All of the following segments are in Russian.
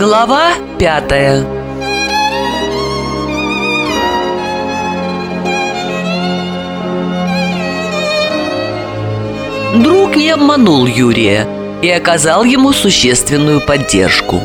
Глава пятая Друг не обманул Юрия и оказал ему существенную поддержку.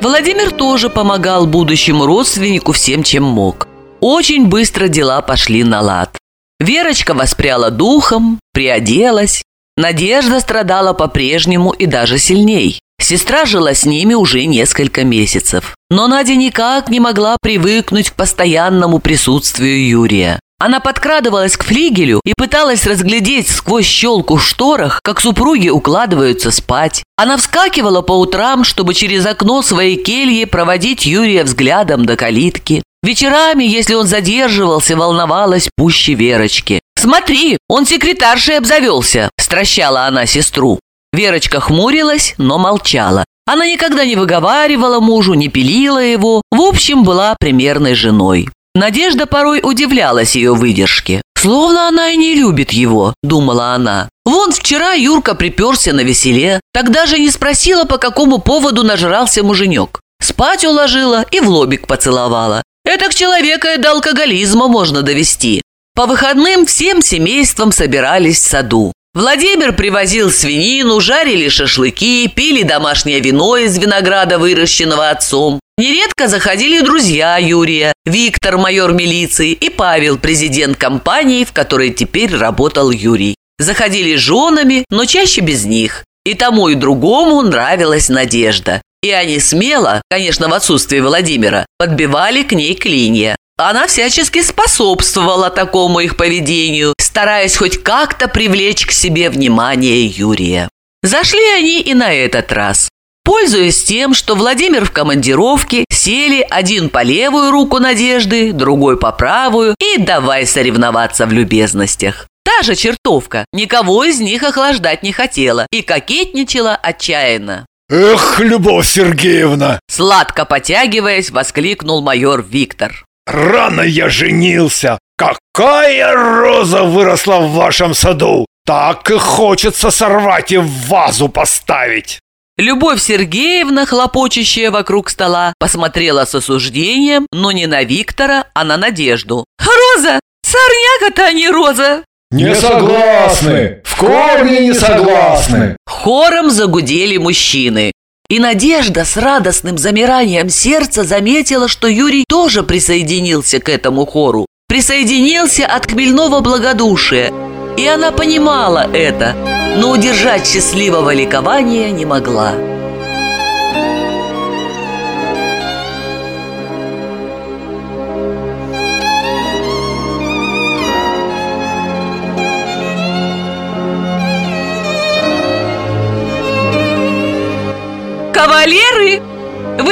Владимир тоже помогал будущему родственнику всем, чем мог. Очень быстро дела пошли на лад. Верочка воспряла духом, приоделась. Надежда страдала по-прежнему и даже сильней. Сестра жила с ними уже несколько месяцев. Но Надя никак не могла привыкнуть к постоянному присутствию Юрия. Она подкрадывалась к флигелю и пыталась разглядеть сквозь щелку в шторах, как супруги укладываются спать. Она вскакивала по утрам, чтобы через окно своей кельи проводить Юрия взглядом до калитки. Вечерами, если он задерживался, волновалась пуще Верочки. «Смотри, он секретаршей обзавелся!» – стращала она сестру. Верочка хмурилась, но молчала. Она никогда не выговаривала мужу, не пилила его, в общем, была примерной женой. Надежда порой удивлялась ее выдержке. «Словно она и не любит его», – думала она. «Вон вчера Юрка приперся на веселе, тогда же не спросила, по какому поводу нажрался муженек. Спать уложила и в лобик поцеловала. Это к человека и до алкоголизма можно довести. По выходным всем семейством собирались в саду. Владимир привозил свинину, жарили шашлыки, пили домашнее вино из винограда, выращенного отцом. Нередко заходили друзья Юрия, Виктор, майор милиции, и Павел, президент компании, в которой теперь работал Юрий. Заходили женами, но чаще без них. И тому и другому нравилась Надежда. И они смело, конечно, в отсутствие Владимира, подбивали к ней клинья. Она всячески способствовала такому их поведению, стараясь хоть как-то привлечь к себе внимание Юрия. Зашли они и на этот раз. Пользуясь тем, что Владимир в командировке, сели один по левую руку Надежды, другой по правую и давай соревноваться в любезностях. Та же чертовка никого из них охлаждать не хотела и кокетничала отчаянно. «Эх, Любовь Сергеевна!» Сладко потягиваясь, воскликнул майор Виктор. Рано я женился. Какая роза выросла в вашем саду! Так и хочется сорвать и в вазу поставить. Любовь Сергеевна, хлопочущая вокруг стола, посмотрела с осуждением, но не на Виктора, а на Надежду. «Роза! Сорняка-то, а не роза!» «Не согласны! В корне не согласны!» Хором загудели мужчины. И Надежда с радостным замиранием сердца заметила, что Юрий тоже присоединился к этому хору. Присоединился от хмельного благодушия. И она понимала это, но удержать счастливого ликования не могла.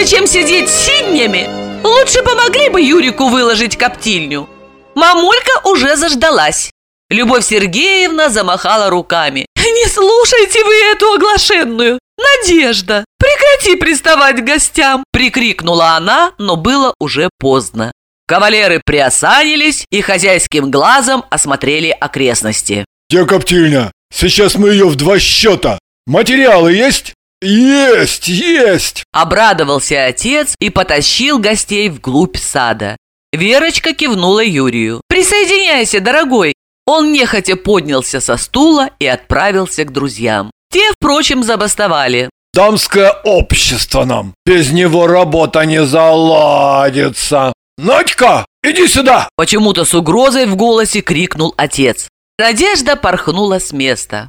Вы чем сидеть с сиднями? Лучше помогли бы Юрику выложить коптильню. Мамулька уже заждалась». Любовь Сергеевна замахала руками. «Не слушайте вы эту оглашенную! Надежда, прекрати приставать к гостям!» Прикрикнула она, но было уже поздно. Кавалеры приосанились и хозяйским глазом осмотрели окрестности. «Где коптильня? Сейчас мы ее в два счета! Материалы есть?» «Есть, есть!» Обрадовался отец и потащил гостей вглубь сада. Верочка кивнула Юрию. «Присоединяйся, дорогой!» Он нехотя поднялся со стула и отправился к друзьям. Те, впрочем, забастовали. «Дамское общество нам! Без него работа не заладится! Надька, иди сюда!» Почему-то с угрозой в голосе крикнул отец. Надежда порхнула с места.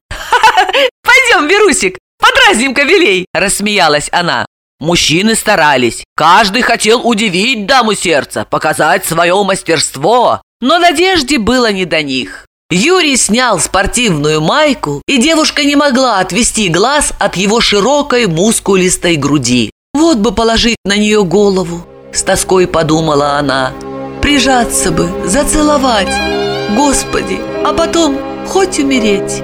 «Пойдем, Верусик, подразним кавелей!» – рассмеялась она. Мужчины старались. Каждый хотел удивить даму сердца, показать свое мастерство. Но Надежде было не до них. Юрий снял спортивную майку, и девушка не могла отвести глаз от его широкой мускулистой груди. «Вот бы положить на нее голову», – с тоской подумала она. «Прижаться бы, зацеловать. Господи, а потом хоть умереть».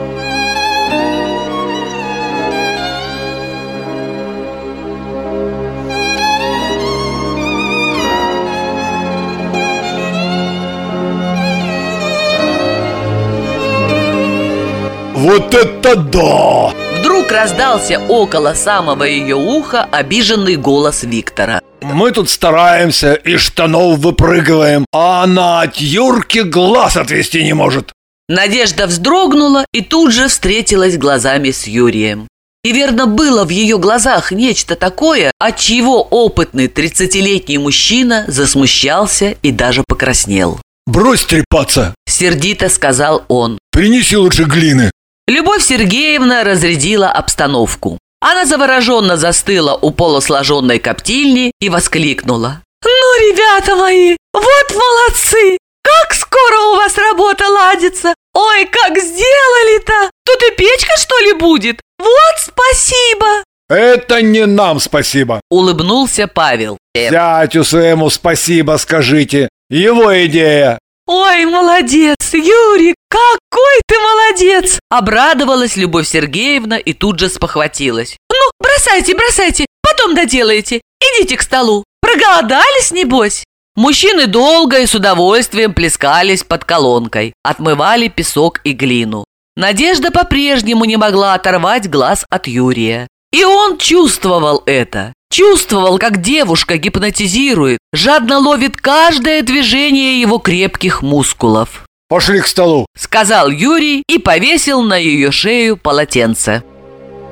Вот это да! Вдруг раздался около самого ее уха обиженный голос Виктора. Мы тут стараемся, и штанов выпрыгиваем, а она от Юрки глаз отвести не может. Надежда вздрогнула и тут же встретилась глазами с Юрием. И верно было в ее глазах нечто такое, от чего опытный тридцатилетний мужчина засмущался и даже покраснел. «Брось трепаться!» – сердито сказал он. «Принеси лучше глины!» Любовь Сергеевна разрядила обстановку. Она завороженно застыла у полусложенной коптильни и воскликнула. «Ну, ребята мои, вот молодцы! Как скоро у вас работа ладится! Ой, как сделали-то! Тут и печка, что ли, будет? Вот спасибо!» «Это не нам спасибо!» – улыбнулся Павел. «Зятю своему спасибо скажите! Его идея!» «Ой, молодец, Юрий, какой ты молодец!» Обрадовалась Любовь Сергеевна и тут же спохватилась. «Ну, бросайте, бросайте, потом доделаете. Идите к столу. Проголодались, небось?» Мужчины долго и с удовольствием плескались под колонкой, отмывали песок и глину. Надежда по-прежнему не могла оторвать глаз от Юрия. И он чувствовал это. Чувствовал, как девушка гипнотизирует, жадно ловит каждое движение его крепких мускулов. «Пошли к столу», — сказал Юрий и повесил на ее шею полотенце.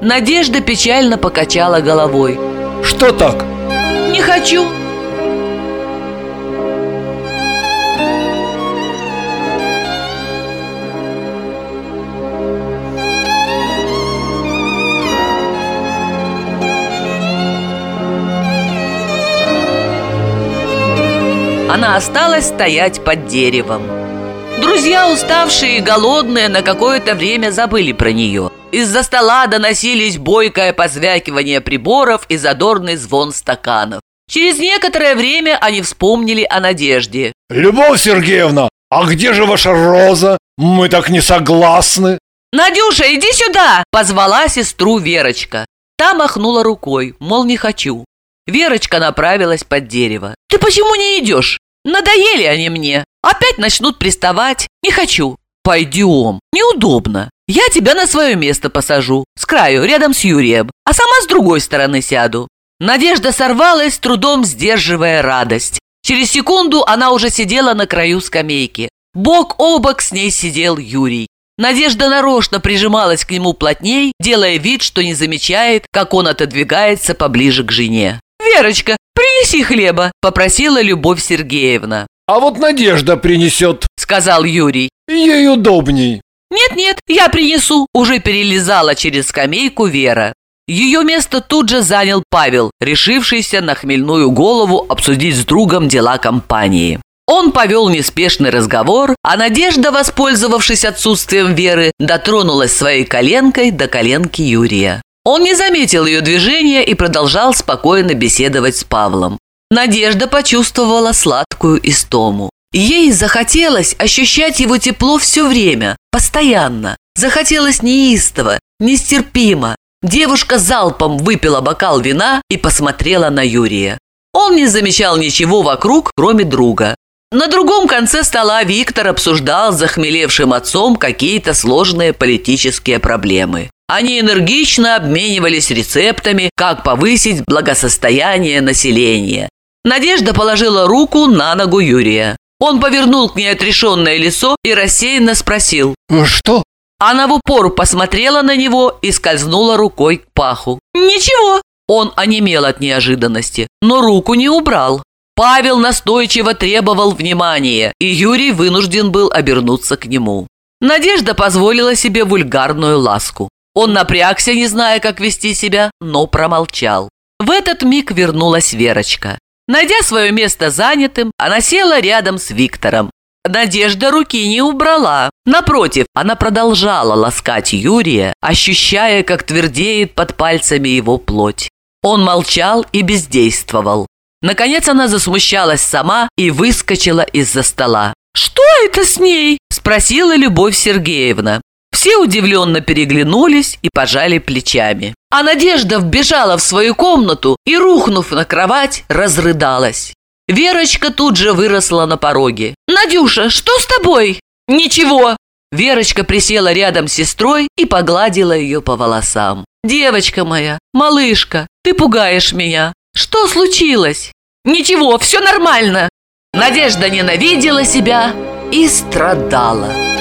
Надежда печально покачала головой. «Что так?» «Не хочу», она осталась стоять под деревом. Друзья, уставшие и голодные, на какое-то время забыли про нее. Из-за стола доносились бойкое позвякивание приборов и задорный звон стаканов. Через некоторое время они вспомнили о надежде. «Любовь Сергеевна, а где же ваша роза? Мы так не согласны!» «Надюша, иди сюда!» – позвала сестру Верочка. Та махнула рукой, мол, не хочу. Верочка направилась под дерево. «Ты почему не идешь? Надоели они мне. Опять начнут приставать. Не хочу. Пойдем. Неудобно. Я тебя на свое место посажу. С краю, рядом с Юрием. А сама с другой стороны сяду. Надежда сорвалась, трудом сдерживая радость. Через секунду она уже сидела на краю скамейки. Бок о бок с ней сидел Юрий. Надежда нарочно прижималась к нему плотней, делая вид, что не замечает, как он отодвигается поближе к жене. «Верочка, принеси хлеба», – попросила Любовь Сергеевна. «А вот Надежда принесет», – сказал Юрий. «Ей удобней». «Нет-нет, я принесу», – уже перелезала через скамейку Вера. Ее место тут же занял Павел, решившийся на хмельную голову обсудить с другом дела компании. Он повел неспешный разговор, а Надежда, воспользовавшись отсутствием Веры, дотронулась своей коленкой до коленки Юрия. Он не заметил ее движения и продолжал спокойно беседовать с Павлом. Надежда почувствовала сладкую истому. Ей захотелось ощущать его тепло все время, постоянно. Захотелось неистово, нестерпимо. Девушка залпом выпила бокал вина и посмотрела на Юрия. Он не замечал ничего вокруг, кроме друга. На другом конце стола Виктор обсуждал с захмелевшим отцом какие-то сложные политические проблемы. Они энергично обменивались рецептами, как повысить благосостояние населения. Надежда положила руку на ногу Юрия. Он повернул к ней отрешенное лицо и рассеянно спросил. «Что?» Она в упор посмотрела на него и скользнула рукой к паху. «Ничего!» Он онемел от неожиданности, но руку не убрал. Павел настойчиво требовал внимания, и Юрий вынужден был обернуться к нему. Надежда позволила себе вульгарную ласку. Он напрягся, не зная, как вести себя, но промолчал. В этот миг вернулась Верочка. Найдя свое место занятым, она села рядом с Виктором. Надежда руки не убрала. Напротив, она продолжала ласкать Юрия, ощущая, как твердеет под пальцами его плоть. Он молчал и бездействовал. Наконец она засмущалась сама и выскочила из-за стола. «Что это с ней?» – спросила Любовь Сергеевна. Все удивленно переглянулись и пожали плечами. А Надежда вбежала в свою комнату и, рухнув на кровать, разрыдалась. Верочка тут же выросла на пороге. «Надюша, что с тобой?» «Ничего!» Верочка присела рядом с сестрой и погладила ее по волосам. Девочка моя, малышка, ты пугаешь меня. Что случилось? Ничего, все нормально. Надежда ненавидела себя и страдала.